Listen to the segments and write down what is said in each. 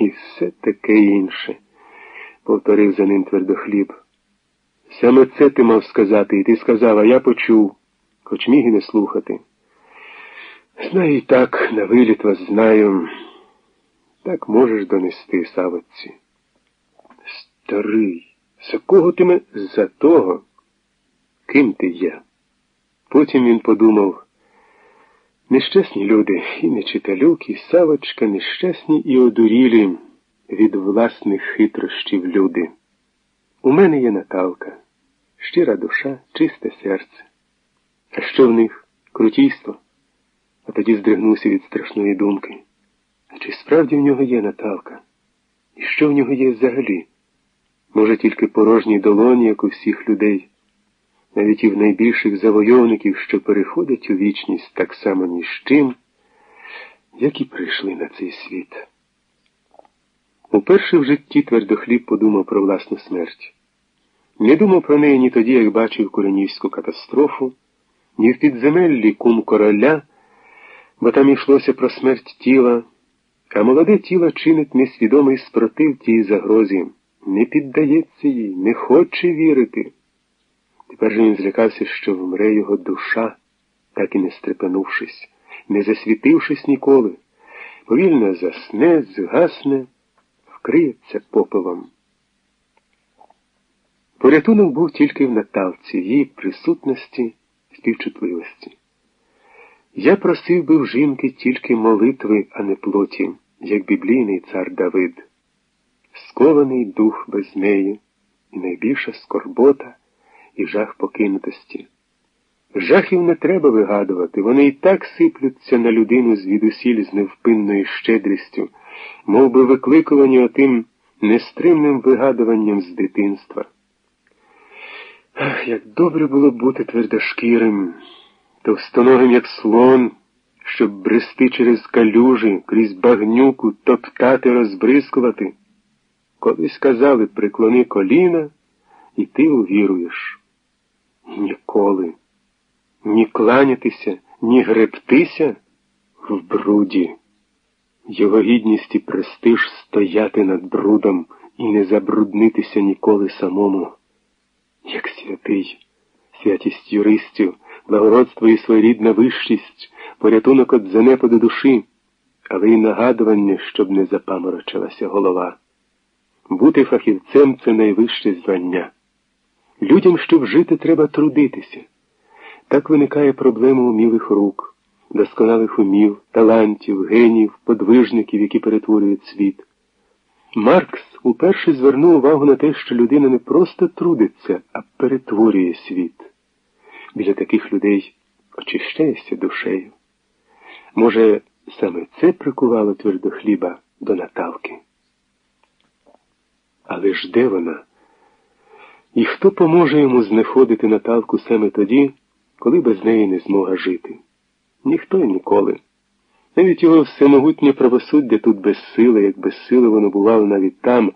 і все таке інше, повторив за ним твердохліб. Саме це ти мав сказати, і ти сказав, а я почув, хоч міг і не слухати. Знаю і так, на виліт вас знаю. Так можеш донести, Савочці. Старий, за кого ти мене? За того, ким ти є? Потім він подумав. Нещасні люди, і нечиталюк, і Савочка, нещасні і одурілі від власних хитрощів люди. У мене є Наталка, щира душа, чисте серце. А що в них? Крутійство? А тоді здригнувся від страшної думки. А чи справді в нього є Наталка? І що в нього є взагалі? Може, тільки порожні долоні, як у всіх людей навіть і в найбільших завойовників, що переходять у вічність так само ні з чим, як і прийшли на цей світ. Уперше в житті твердохліб подумав про власну смерть. Не думав про неї ні тоді, як бачив Куренівську катастрофу, ні в підземеллі кум короля, бо там йшлося про смерть тіла, а молоде тіло чинить несвідомий спротив тій загрозі, не піддається їй, не хоче вірити. Тепер же він злякався, що вмре його душа, так і не стрепенувшись, не засвітившись ніколи, повільно засне, згасне, вкриється попелом. Порятунок був тільки в Наталці, її присутності, співчутливості. Я просив би в жінки тільки молитви, а не плоті, як біблійний цар Давид, скований дух без неї і найбільша скорбота і жах покинутості. Жахів не треба вигадувати, вони і так сиплються на людину звідусіль з невпинною щедрістю, мов би викликувані отим нестримним вигадуванням з дитинства. Ах, як добре було бути твердошкірим, товстоногим, як слон, щоб брести через калюжі, крізь багнюку, топтати, розбризкувати. Колись казали, приклони коліна, і ти увіруєш. Ніколи. Ні кланятися, ні гребтися в бруді. Його гідність і престиж стояти над брудом і не забруднитися ніколи самому, як святий, святість юристів, благородство і своєрідна вищість, порятунок від занепаду душі, але й нагадування, щоб не запаморочилася голова. Бути фахівцем це найвище звання. Людям, щоб жити, треба трудитися. Так виникає проблема умілих рук, досконалих умів, талантів, генів, подвижників, які перетворюють світ. Маркс уперше звернув увагу на те, що людина не просто трудиться, а перетворює світ. Біля таких людей очищаєшся душею. Може, саме це прикувало твердохліба до Наталки? Але ж де вона? І хто поможе йому знеходити Наталку саме тоді, коли без неї не змога жити? Ніхто і ніколи. Навіть його всемогутнє правосуддя тут безсиле, як безсиле воно бувало навіть там,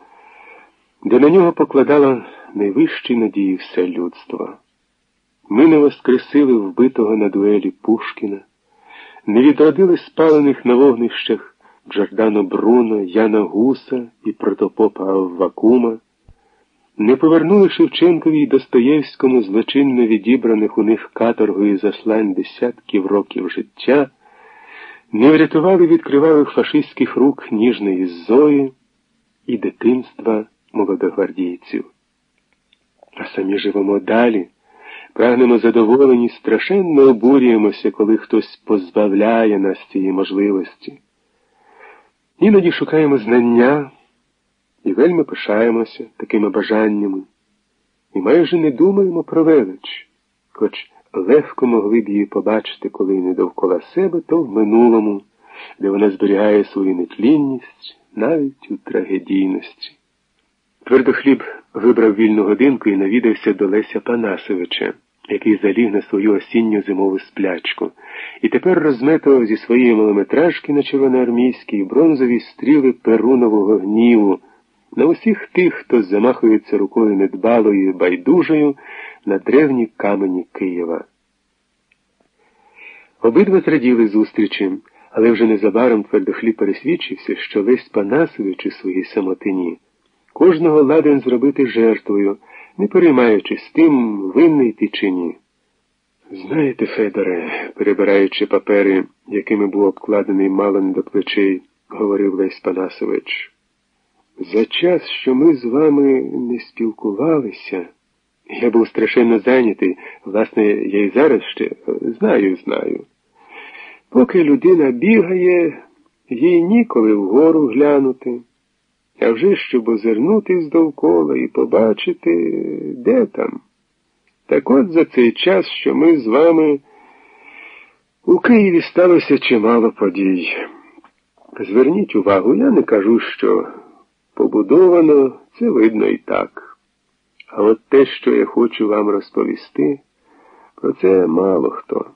де на нього покладало найвищі надії все людство. Ми не воскресили вбитого на дуелі Пушкіна, не відродили спалених на вогнищах Джордано Бруно, Яна Гуса і протопопа Аввакума не повернули Шевченкові й Достоєвському злочинно відібраних у них каторгою заслань десятків років життя, не врятували від кривавих фашистських рук ніжної Зої і дитинства молодогвардійців. А самі живемо далі, прагнемо задоволені, страшенно обурюємося, коли хтось позбавляє нас цієї можливості. Іноді шукаємо знання і вельми пишаємося такими бажаннями, і майже не думаємо про велич, хоч легко могли б її побачити, коли не довкола себе, то в минулому, де вона зберігає свою нетлінність навіть у трагедійності. Твердохліб вибрав вільну годинку і навідався до Леся Панасовича, який заліг на свою осінню зимову сплячку, і тепер розметував зі своєї малометражки на червоноармійській бронзові стріли перунового гніву на усіх тих, хто замахується рукою недбалою байдужою на древні камені Києва. Обидва зраділи зустрічі, Але вже незабаром твердохліб пересвідчився, що Лесь Панасович у своїй самотині кожного ладен зробити жертвою, не переймаючись тим, винний ти чи ні. Знаєте, Федоре, перебираючи папери, якими був обкладений мало не до плечей, говорив Лесь Панасович, за час, що ми з вами не спілкувалися, я був страшенно зайнятий, власне, я і зараз ще знаю, знаю. Поки людина бігає, їй ніколи вгору глянути, а вже щоб озирнутись довкола і побачити, де там. Так от за цей час, що ми з вами у Києві сталося чимало подій. Зверніть увагу, я не кажу, що побудовано, це видно і так. А от те, що я хочу вам розповісти, про це мало хто.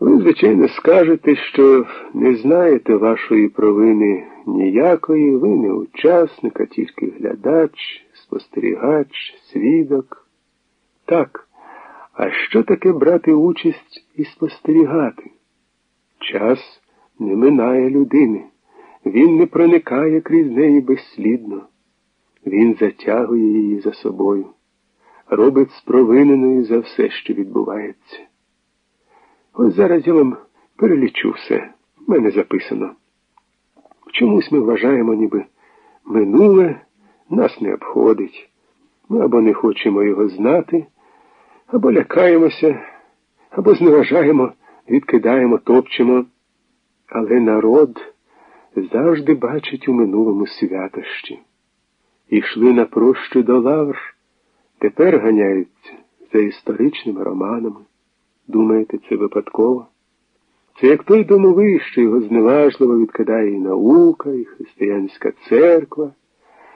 Ви, звичайно, скажете, що не знаєте вашої провини ніякої, ви не учасник, а тільки глядач, спостерігач, свідок. Так, а що таке брати участь і спостерігати? Час не минає людини, він не проникає крізь неї безслідно, він затягує її за собою, робить спровиненою за все, що відбувається. Ось зараз я вам перелічу все, в мене записано. Чомусь ми вважаємо, ніби минуле нас не обходить. Ми або не хочемо його знати, або лякаємося, або зневажаємо, відкидаємо, топчемо. Але народ завжди бачить у минулому святощі. Ішли на прощу до лавр, тепер ганяються за історичними романами. Думаєте, це випадково? Це як той домовий, що його зневажливо відкидає і наука, і християнська церква.